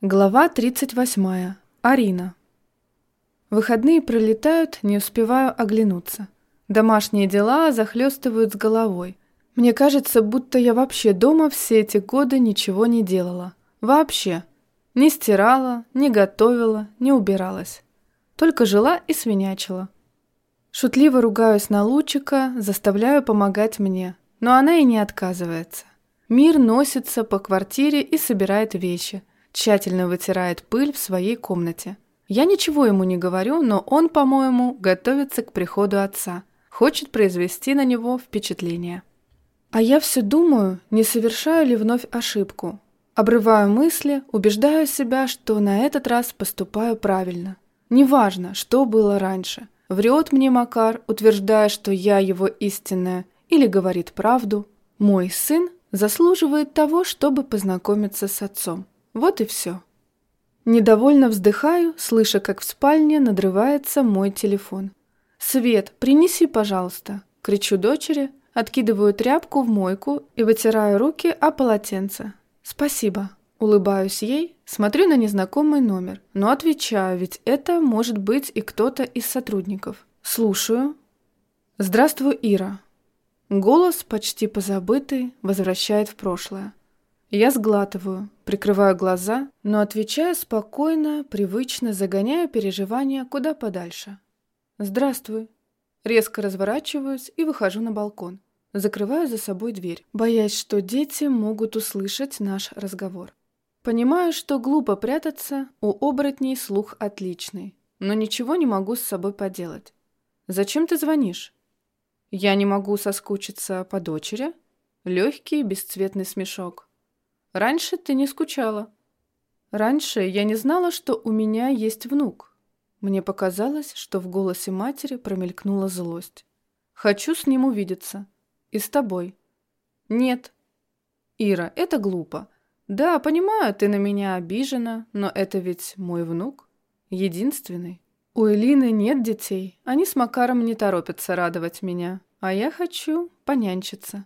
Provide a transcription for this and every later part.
Глава 38. Арина. Выходные пролетают, не успеваю оглянуться. Домашние дела захлестывают с головой. Мне кажется, будто я вообще дома все эти годы ничего не делала. Вообще. Не стирала, не готовила, не убиралась. Только жила и свинячила. Шутливо ругаюсь на Лучика, заставляю помогать мне, но она и не отказывается. Мир носится по квартире и собирает вещи – тщательно вытирает пыль в своей комнате. Я ничего ему не говорю, но он, по-моему, готовится к приходу отца, хочет произвести на него впечатление. А я все думаю, не совершаю ли вновь ошибку. Обрываю мысли, убеждаю себя, что на этот раз поступаю правильно. Неважно, что было раньше. Врет мне Макар, утверждая, что я его истинная, или говорит правду. Мой сын заслуживает того, чтобы познакомиться с отцом. Вот и все. Недовольно вздыхаю, слыша, как в спальне надрывается мой телефон. «Свет, принеси, пожалуйста!» – кричу дочери, откидываю тряпку в мойку и вытираю руки о полотенце. «Спасибо!» – улыбаюсь ей, смотрю на незнакомый номер, но отвечаю, ведь это может быть и кто-то из сотрудников. Слушаю. «Здравствуй, Ира!» Голос, почти позабытый, возвращает в прошлое. Я сглатываю, прикрываю глаза, но отвечаю спокойно, привычно, загоняя переживания куда подальше. «Здравствуй». Резко разворачиваюсь и выхожу на балкон. Закрываю за собой дверь, боясь, что дети могут услышать наш разговор. Понимаю, что глупо прятаться, у оборотней слух отличный, но ничего не могу с собой поделать. «Зачем ты звонишь?» «Я не могу соскучиться по дочери?» Легкий бесцветный смешок. Раньше ты не скучала. Раньше я не знала, что у меня есть внук. Мне показалось, что в голосе матери промелькнула злость. Хочу с ним увидеться. И с тобой. Нет. Ира, это глупо. Да, понимаю, ты на меня обижена, но это ведь мой внук. Единственный. У Элины нет детей. Они с Макаром не торопятся радовать меня. А я хочу понянчиться.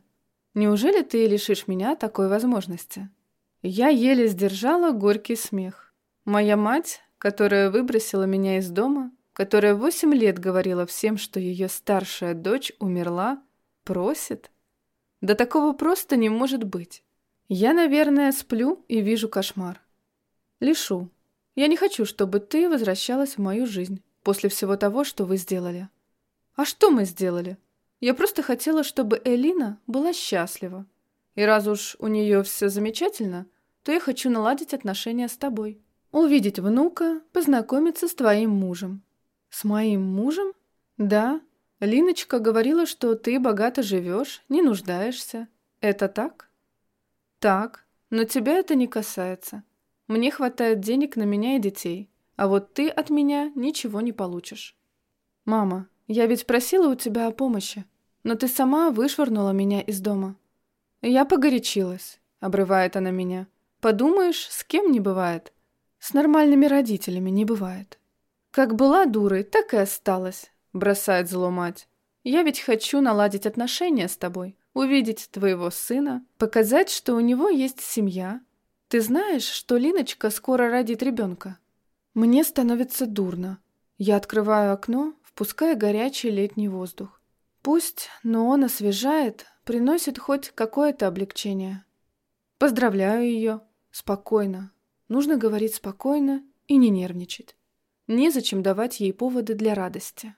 Неужели ты лишишь меня такой возможности? Я еле сдержала горький смех. Моя мать, которая выбросила меня из дома, которая восемь лет говорила всем, что ее старшая дочь умерла, просит? Да такого просто не может быть. Я, наверное, сплю и вижу кошмар. Лишу. Я не хочу, чтобы ты возвращалась в мою жизнь после всего того, что вы сделали. А что мы сделали? Я просто хотела, чтобы Элина была счастлива. И раз уж у нее все замечательно, то я хочу наладить отношения с тобой. Увидеть внука, познакомиться с твоим мужем. С моим мужем? Да. Линочка говорила, что ты богато живешь, не нуждаешься. Это так? Так, но тебя это не касается. Мне хватает денег на меня и детей, а вот ты от меня ничего не получишь. Мама, я ведь просила у тебя о помощи, но ты сама вышвырнула меня из дома. «Я погорячилась», — обрывает она меня. «Подумаешь, с кем не бывает. С нормальными родителями не бывает». «Как была дурой, так и осталась», — бросает зло мать. «Я ведь хочу наладить отношения с тобой, увидеть твоего сына, показать, что у него есть семья. Ты знаешь, что Линочка скоро родит ребенка?» Мне становится дурно. Я открываю окно, впуская горячий летний воздух. Пусть, но он освежает, приносит хоть какое-то облегчение. Поздравляю ее. Спокойно. Нужно говорить спокойно и не нервничать. Незачем давать ей поводы для радости.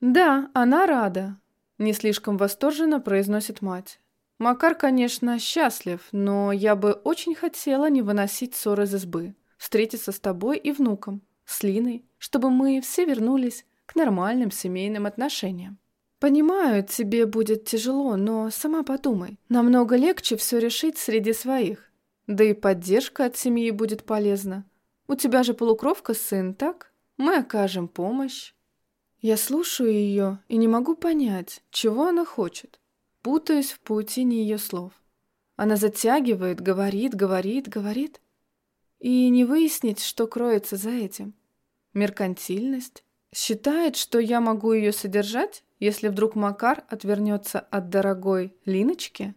«Да, она рада», — не слишком восторженно произносит мать. «Макар, конечно, счастлив, но я бы очень хотела не выносить ссоры из избы, встретиться с тобой и внуком, с Линой, чтобы мы все вернулись к нормальным семейным отношениям. Понимаю, тебе будет тяжело, но сама подумай. Намного легче все решить среди своих. Да и поддержка от семьи будет полезна. У тебя же полукровка сын, так? Мы окажем помощь. Я слушаю ее и не могу понять, чего она хочет. Путаюсь в паутине ее слов. Она затягивает, говорит, говорит, говорит. И не выяснить, что кроется за этим. Меркантильность. Считает, что я могу ее содержать если вдруг Макар отвернется от дорогой Линочки?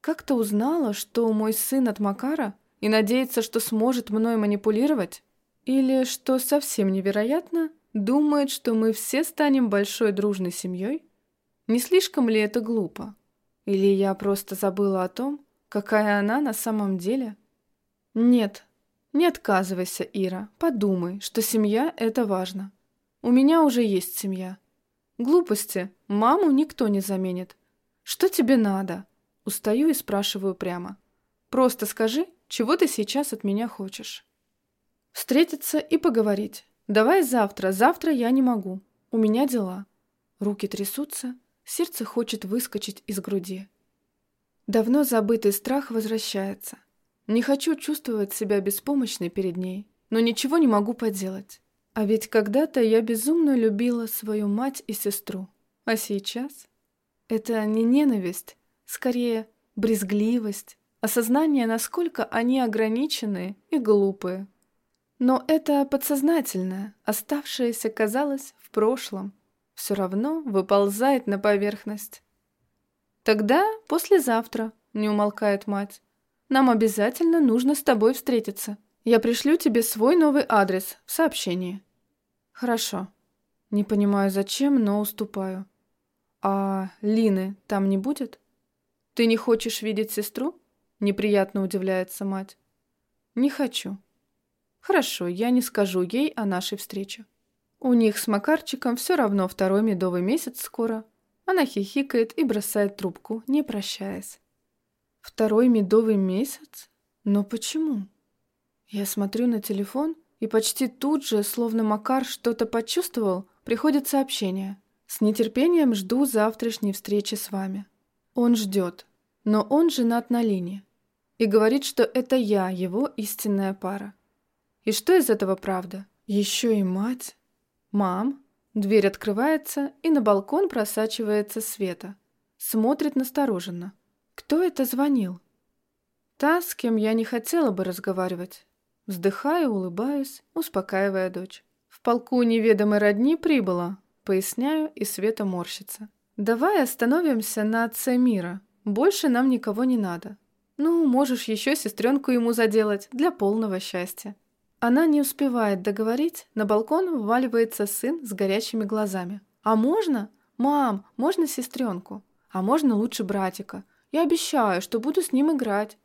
Как-то узнала, что мой сын от Макара и надеется, что сможет мной манипулировать? Или, что совсем невероятно, думает, что мы все станем большой дружной семьей? Не слишком ли это глупо? Или я просто забыла о том, какая она на самом деле? Нет, не отказывайся, Ира, подумай, что семья – это важно. У меня уже есть семья. Глупости, маму никто не заменит. Что тебе надо? Устаю и спрашиваю прямо. Просто скажи, чего ты сейчас от меня хочешь. Встретиться и поговорить. Давай завтра, завтра я не могу. У меня дела. Руки трясутся, сердце хочет выскочить из груди. Давно забытый страх возвращается. Не хочу чувствовать себя беспомощной перед ней, но ничего не могу поделать. А ведь когда-то я безумно любила свою мать и сестру. А сейчас? Это не ненависть, скорее брезгливость, осознание, насколько они ограничены и глупые. Но это подсознательное, оставшееся, казалось, в прошлом, все равно выползает на поверхность. «Тогда послезавтра», — не умолкает мать. «Нам обязательно нужно с тобой встретиться. Я пришлю тебе свой новый адрес в сообщении». «Хорошо. Не понимаю, зачем, но уступаю». «А Лины там не будет? Ты не хочешь видеть сестру?» Неприятно удивляется мать. «Не хочу». «Хорошо, я не скажу ей о нашей встрече». У них с Макарчиком все равно второй медовый месяц скоро. Она хихикает и бросает трубку, не прощаясь. Второй медовый месяц? Но почему? Я смотрю на телефон, и почти тут же, словно Макар что-то почувствовал, приходит сообщение. С нетерпением жду завтрашней встречи с вами. Он ждет, но он женат на Лине. И говорит, что это я, его истинная пара. И что из этого правда? Еще и мать. Мам. Дверь открывается, и на балкон просачивается Света. Смотрит настороженно. Кто это звонил? Та, с кем я не хотела бы разговаривать. Вздыхаю, улыбаюсь, успокаивая дочь. В полку неведомой родни прибыла, Поясняю, и Света морщится. «Давай остановимся на отце мира. Больше нам никого не надо. Ну, можешь еще сестренку ему заделать для полного счастья». Она не успевает договорить, на балкон вваливается сын с горящими глазами. «А можно? Мам, можно сестренку? А можно лучше братика? Я обещаю, что буду с ним играть».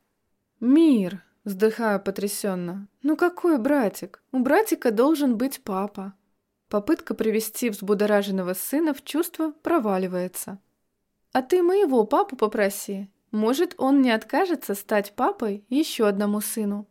«Мир!» – вздыхаю потрясенно. «Ну какой братик? У братика должен быть папа». Попытка привести взбудораженного сына в чувство проваливается. «А ты моего папу попроси. Может, он не откажется стать папой еще одному сыну».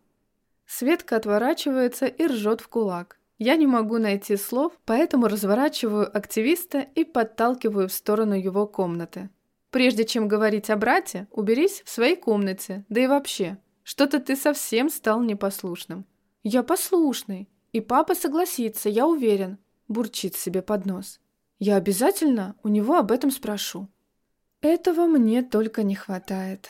Светка отворачивается и ржет в кулак. Я не могу найти слов, поэтому разворачиваю активиста и подталкиваю в сторону его комнаты. Прежде чем говорить о брате, уберись в своей комнате, да и вообще. Что-то ты совсем стал непослушным. Я послушный, и папа согласится, я уверен бурчит себе под нос. Я обязательно у него об этом спрошу. Этого мне только не хватает.